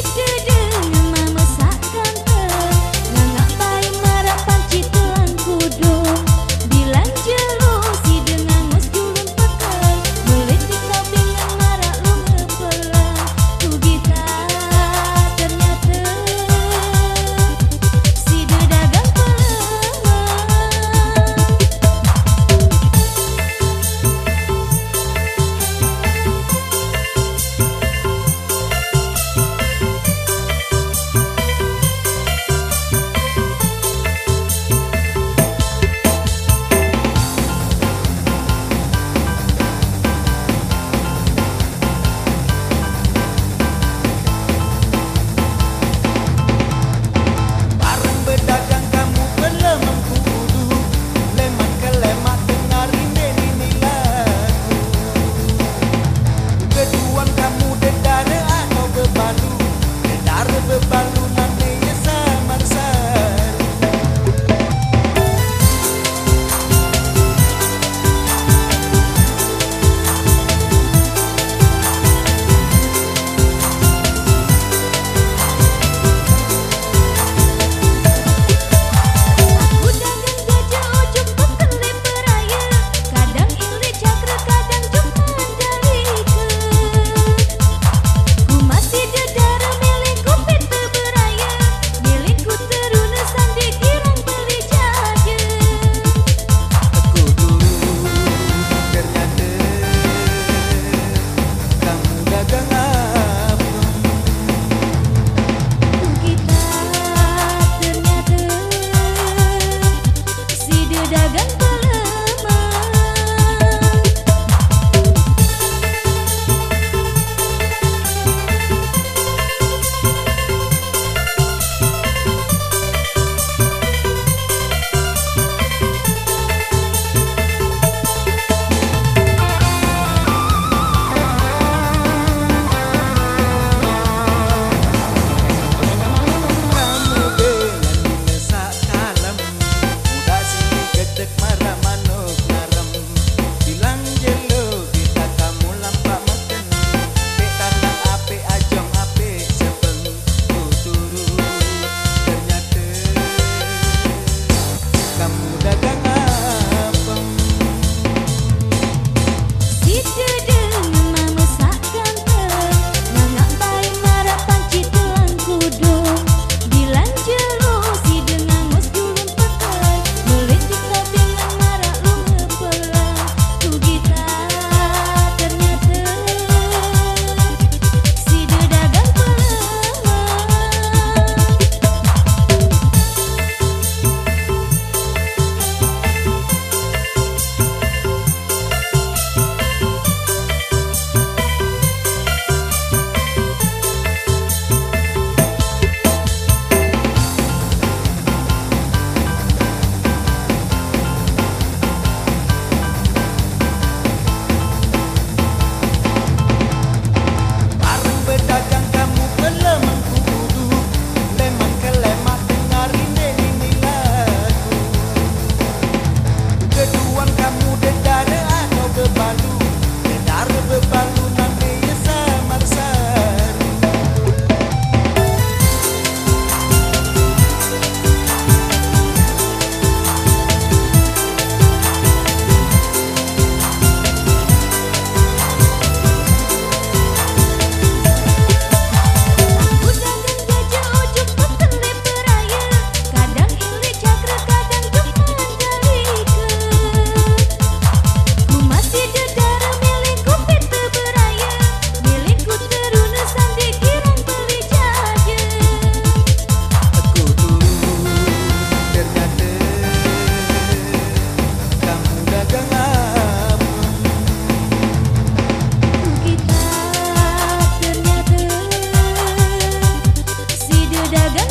It's dagang